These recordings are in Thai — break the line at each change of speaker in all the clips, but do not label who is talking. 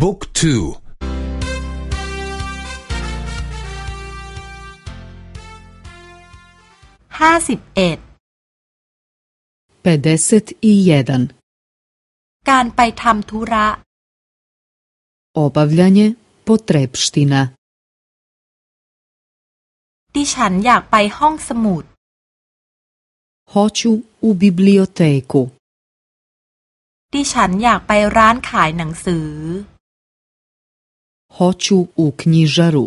บุ๊กทู
ห้าสิบเอ็ดการไปทำธุระ
obavljanje potrebština
ดิฉันอยากไปห้องสมุด
hoću u biblioteku
ดิฉันอยากไปร้านขายหนังสือ
hoću u knjižaru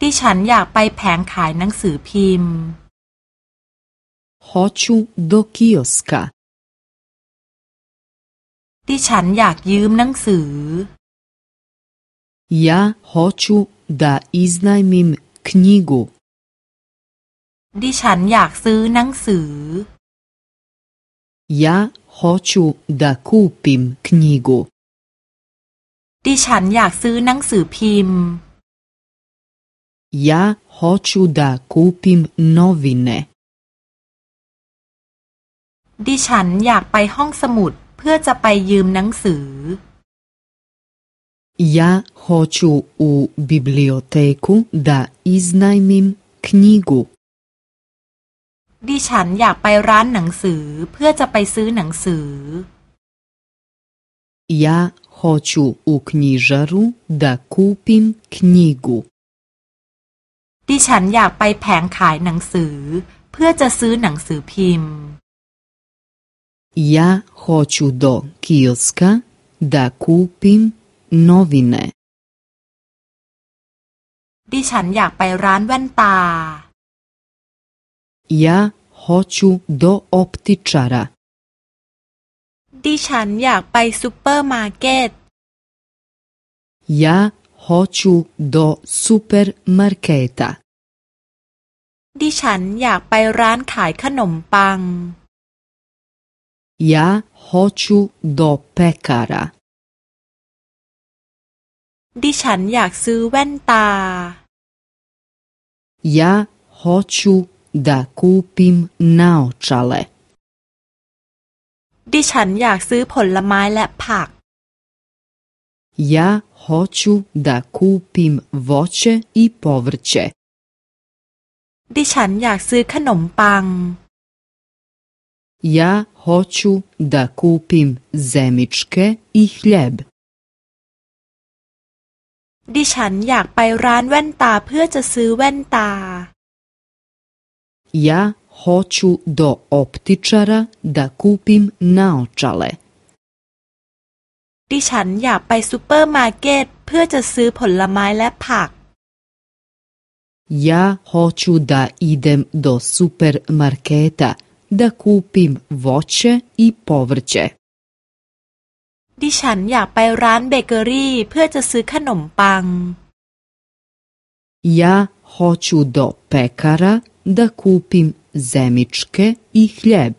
ดิฉันอยากไปแผงขายหนังสือพิมพ์
hoću do kioska
ดิฉันอยากยืมหนังสือ
ja hoću da iznajmim knjigu
ดิฉันอยากซื้อหนังสือ
ja hoću da kupim knjigu
ดิฉันอยากซื้อหนังสือพิมพ์
ja hoću da kupim novine
ดิฉันอยากไปห้องสมุดเพื่อจะไปยืมหนังสือ
Ja hoću u biblioteku da iznajmim knjigu.
ดิฉันอยากไปร้านหนังสือเพื่อจะไปซื้อหนังสือ
Ja hoću u knjižaru da kupim knjigu.
ดิฉันอยากไปแผงขายหนังสือ เพื่อจะซื้อหนังสือพิมพ์
Ja hoću do kioska da kupim novine
ดิฉันอยากไปร้านแว่นตา
Ja hoću do optičara
ดิฉันอยากไปซูเปอร์มาร์เก็ต
Ja hoću do supermarketa
ดิฉันอยากไปร้านขายขนมปัง
Ja hoću do pekara
ดิฉันอยากซื้อแว่นตา
Ja hoću da kupim naočale
ดิฉันอยากซื้อผลไม้และผัก
Ja hoću da kupim voće i povrće
ดิฉันอยากซื้อขนมปัง
Ja hoću da kupim zemičke i hljeb
ดิฉันอยากไปร้านแว่นตาเพื่อจะซื้อแว่นตา
Ja hoću do optičara da kupim naočale
ดิฉันอยากไปซูเปอร์มาร์เก็ตเพื่อจะซื้อผลไม้และผัก
Ja hoću da idem do supermarketa da kupim voće i povrće
ดิฉันอยากไปร้านเบเกอรี่เพื่อจะซื้อขนมปัง
Ja hoću do pekara da kupim zemičke i hljeb